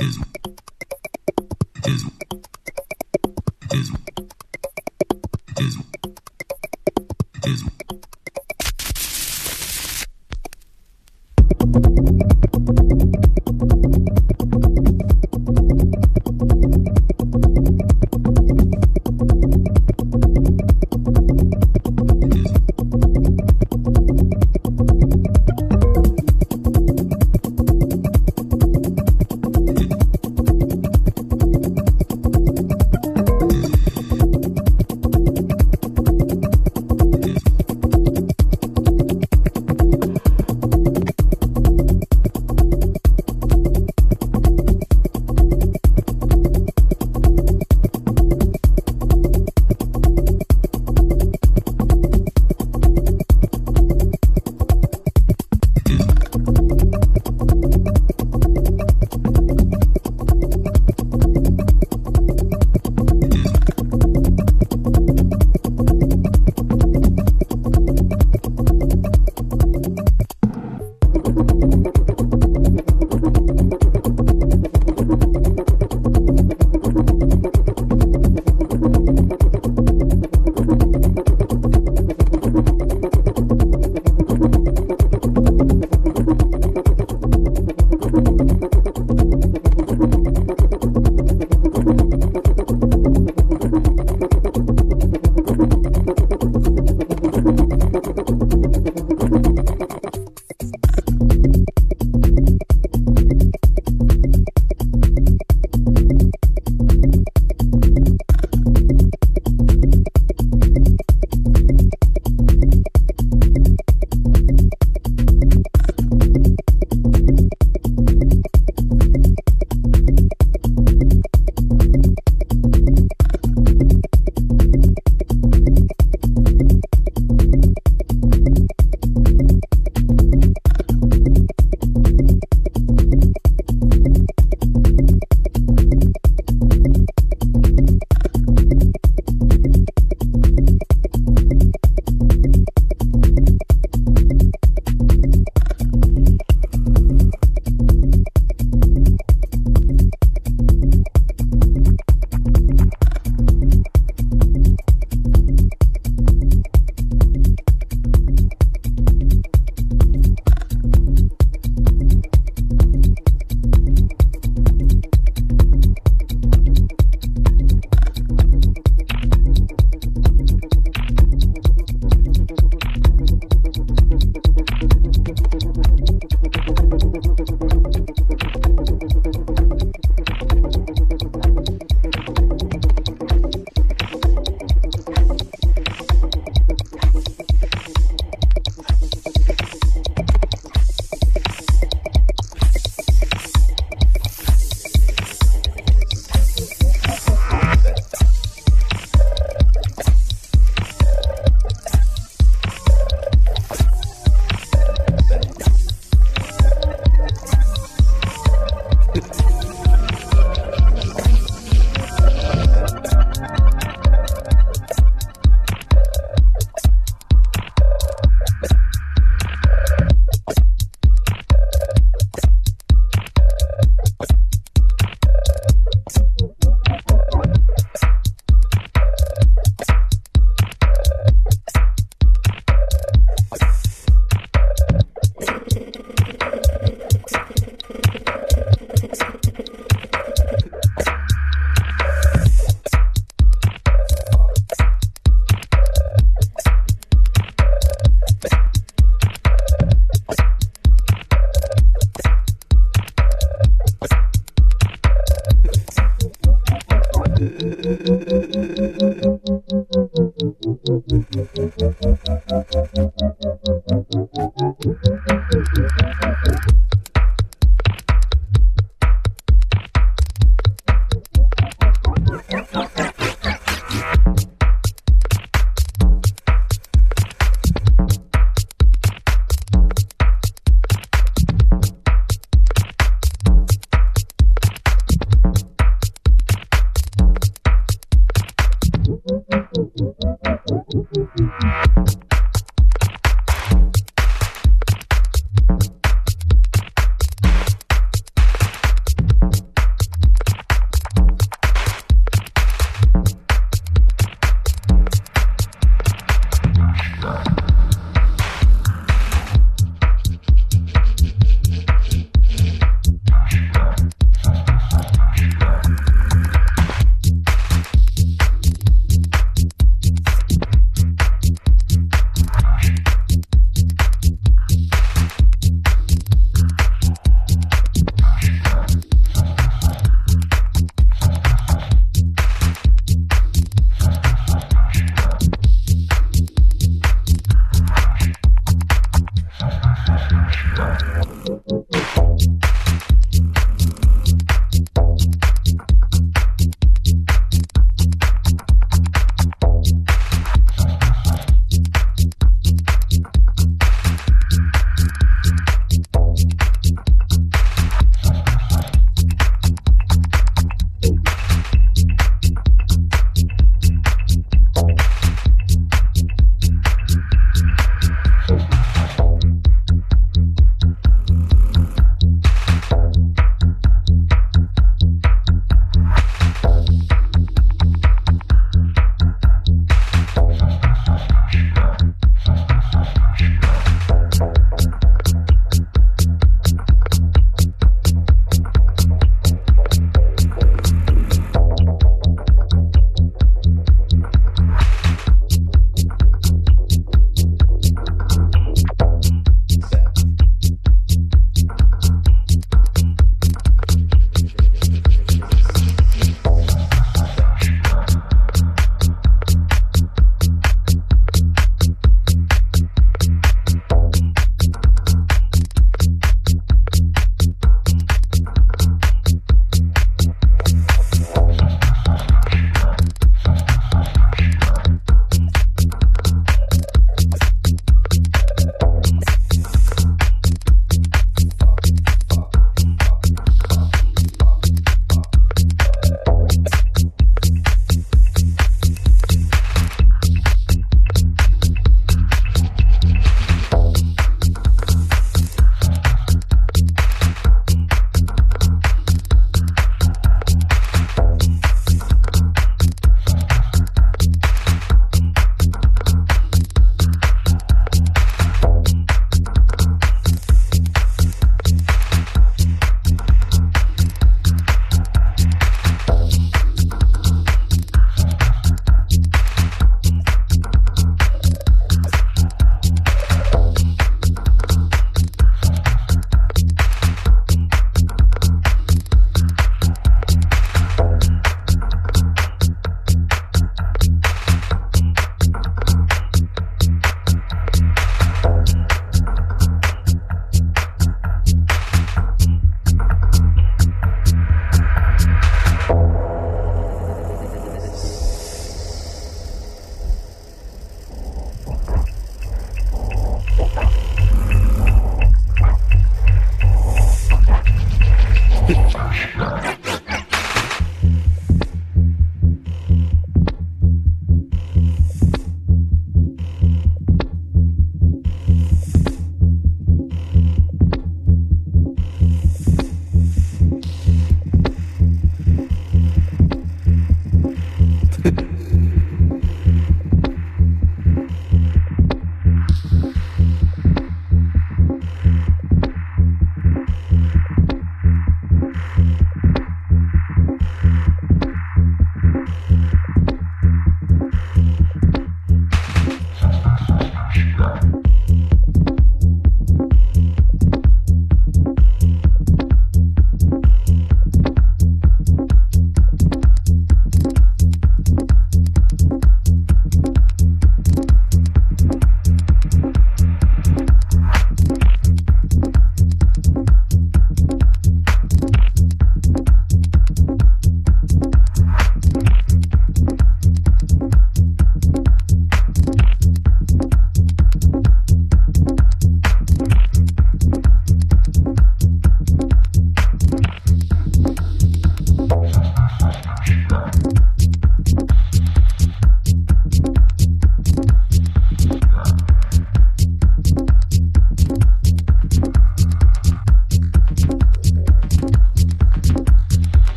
is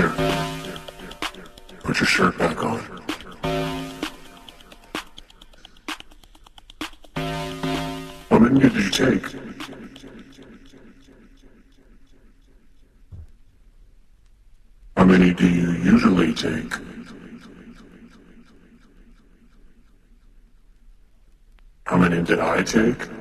Here. Put your shirt back on. How many did you take? How many do you usually take? How many did I take?